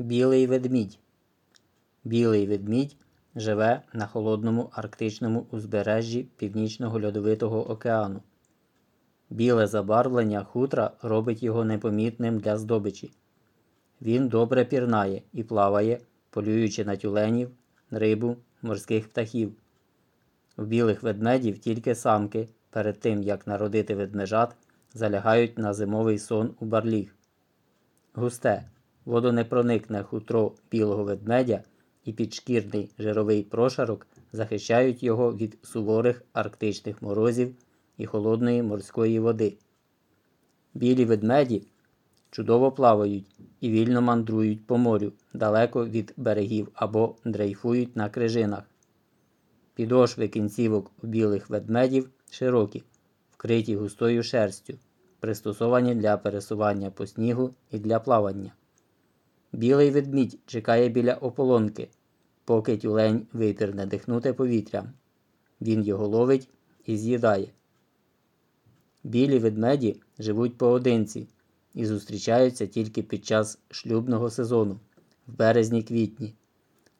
Білий ведмідь. Білий ведмідь живе на холодному арктичному узбережжі Північного Льодовитого океану. Біле забарвлення хутра робить його непомітним для здобичі. Він добре пірнає і плаває, полюючи на тюленів, рибу, морських птахів. В білих ведмедів тільки самки перед тим, як народити ведмежат, залягають на зимовий сон у барліг. Густе, водонепроникне хутро білого ведмедя і підшкірний жировий прошарок захищають його від суворих арктичних морозів і холодної морської води. Білі ведмеді чудово плавають і вільно мандрують по морю далеко від берегів або дрейфують на крижинах. Підошви кінцівок у білих ведмедів широкі, вкриті густою шерстю, пристосовані для пересування по снігу і для плавання. Білий ведмідь чекає біля ополонки, поки тюлень випірне дихнути повітрям. Він його ловить і з'їдає. Білі ведмеді живуть поодинці і зустрічаються тільки під час шлюбного сезону в березні-квітні.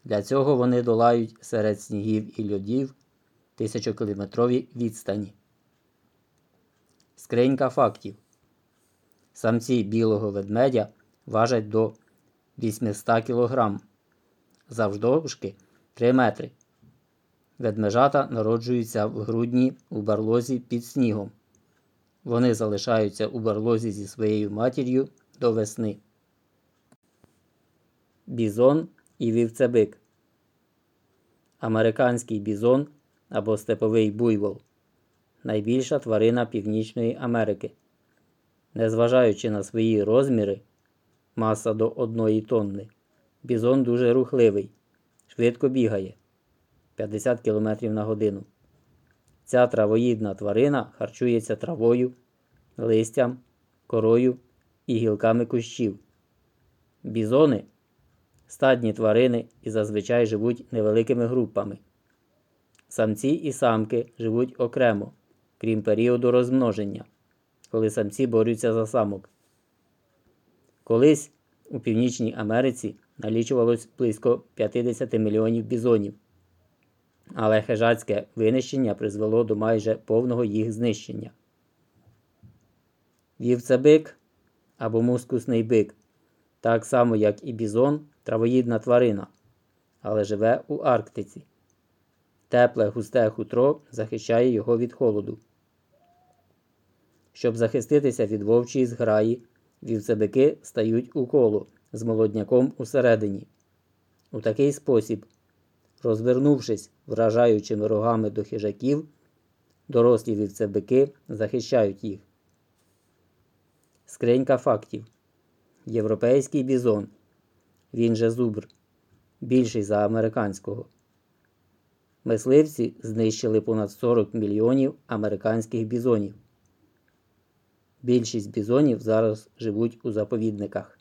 Для цього вони долають серед снігів і льодів тисячокілометрові відстані. Скринька фактів. Самці білого ведмедя важать до 800 кг, завждовжки 3 метри. Ведмежата народжуються в грудні у барлозі під снігом. Вони залишаються у барлозі зі своєю матір'ю до весни. Бізон і вівцебик. Американський бізон або степовий буйвол найбільша тварина Північної Америки. Незважаючи на свої розміри, маса до 1 тонни, бізон дуже рухливий, швидко бігає 50 км на годину. Ця травоїдна тварина харчується травою, листям, корою і гілками кущів. Бізони стадні тварини і зазвичай живуть невеликими групами. Самці і самки живуть окремо, крім періоду розмноження, коли самці борються за самок. Колись у Північній Америці налічувалось близько 50 мільйонів бізонів, але хижацьке винищення призвело до майже повного їх знищення. Вівцебик або мускусний бик, так само як і бізон, травоїдна тварина, але живе у Арктиці. Тепле густе хутро захищає його від холоду. Щоб захиститися від вовчої зграї, вівцебики стають у коло з молодняком усередині. У такий спосіб, розвернувшись вражаючими рогами до хижаків, дорослі вівцебики захищають їх. Скринька фактів. Європейський бізон. Він же зубр. Більший за американського. Мисливці знищили понад 40 мільйонів американських бізонів. Більшість бізонів зараз живуть у заповідниках.